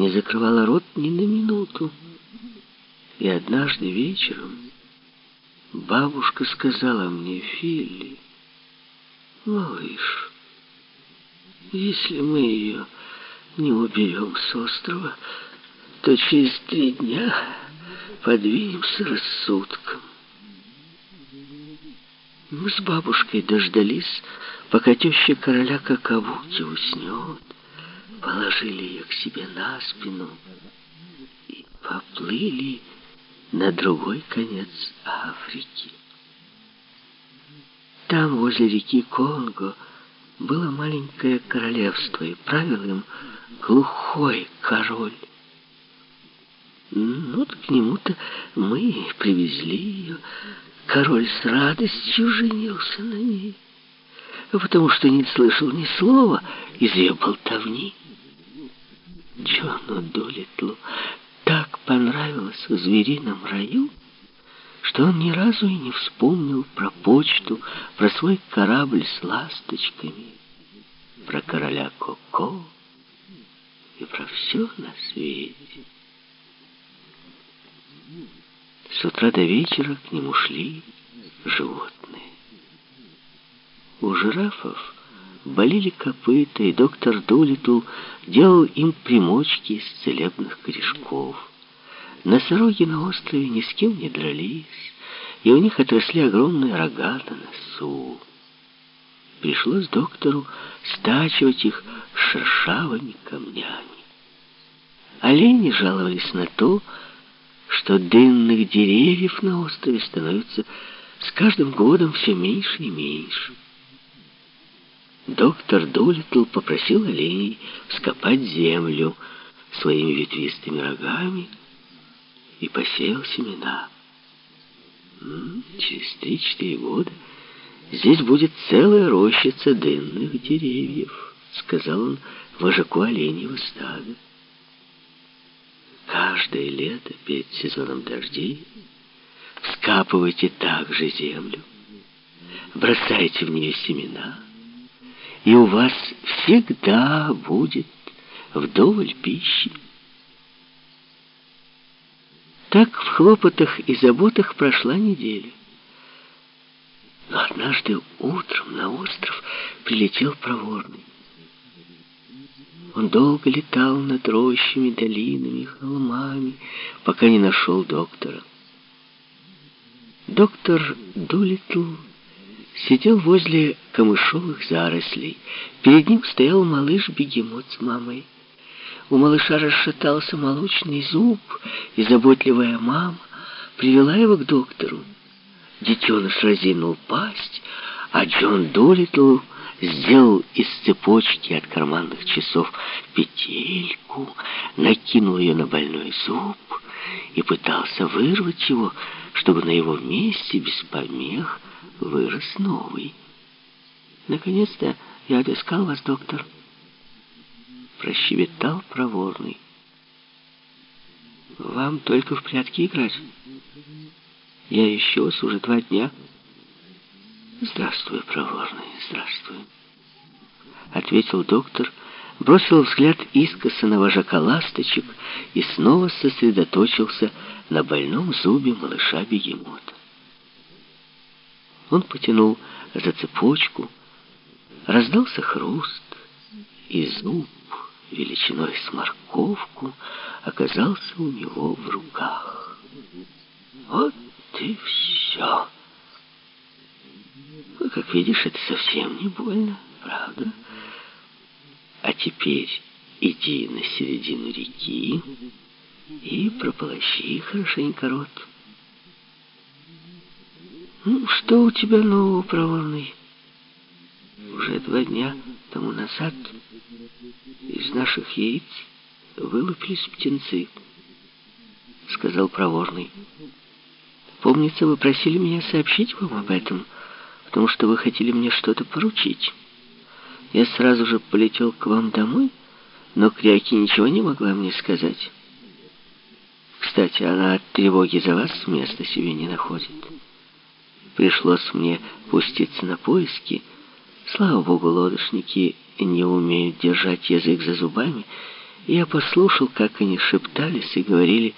не закрывала рот ни на минуту. И однажды вечером бабушка сказала мне, Филли, малыш, если мы ее не уберем с острова, то через три дня подвинемся рассудком. Мы с бабушкой дождались, пока теща короля Какавуки уснет, положили к себе на спину и поплыли на другой конец Африки. Там, возле реки Конго, было маленькое королевство, и правил им глухой король. Ну, вот к нему-то мы привезли ее. Король с радостью женился на ней, потому что не слышал ни слова из ее болтовни. Джону Долитлу так понравилось в зверином раю, что он ни разу и не вспомнил про почту, про свой корабль с ласточками, про короля Коко и про все на свете. С утра до вечера к нему шли животные. У жирафов болели копыта, и доктор Дулитл делал им примочки из целебных корешков. Носороги на острове ни с кем не дрались, и у них отросли огромные рога на носу. Пришлось доктору стачивать их шершавыми камнями. Олени жаловались на то, что дынных деревьев на острове становится с каждым годом все меньше и меньше. Доктор Дулитл попросил оленей вскопать землю своими ветвистыми рогами и посеял семена. Через три-четыре года здесь будет целая рощица дынных деревьев, сказал он вожаку оленьего стада. Каждое лето перед сезоном дождей вскапывайте также землю, бросайте в нее семена, и у вас всегда будет вдоволь пищи. Так в хлопотах и заботах прошла неделя. Но однажды утром на остров прилетел проворный. Он долго летал над рощами, долинами, холмами, пока не нашел доктора. Доктор Дулитл сидел возле камышовых зарослей. Перед ним стоял малыш-бегемот с мамой. У малыша расшатался молочный зуб, и заботливая мама привела его к доктору. Детеныш разинул пасть, а Джон Дулитл сделал из цепочки от карманных часов петельку, накинул ее на больной зуб и пытался вырвать его, чтобы на его месте без помех вырос новый. Наконец-то я отыскал вас, доктор. Прощебетал проворный. Вам только в прятки играть. Я ищу вас уже два дня. «Здравствуй, проворный, здравствуй», — ответил доктор, бросил взгляд искоса на вожака ласточек и снова сосредоточился на больном зубе малыша-бегемота. Он потянул за цепочку, раздался хруст, и зуб величиной с морковку оказался у него в руках. Вот и все. Ну, как видишь, это совсем не больно, правда? А теперь иди на середину реки и прополощи хорошенько рот. Ну, что у тебя нового, проворный? Уже два дня тому назад из наших яиц вылупились птенцы, сказал проворный. Помнится, вы просили меня сообщить вам об этом — потому что вы хотели мне что-то поручить. Я сразу же полетел к вам домой, но Кряки ничего не могла мне сказать. Кстати, она от тревоги за вас места себе не находит. Пришлось мне пуститься на поиски. Слава богу, лодочники не умеют держать язык за зубами Я послушал, как они шептались и говорили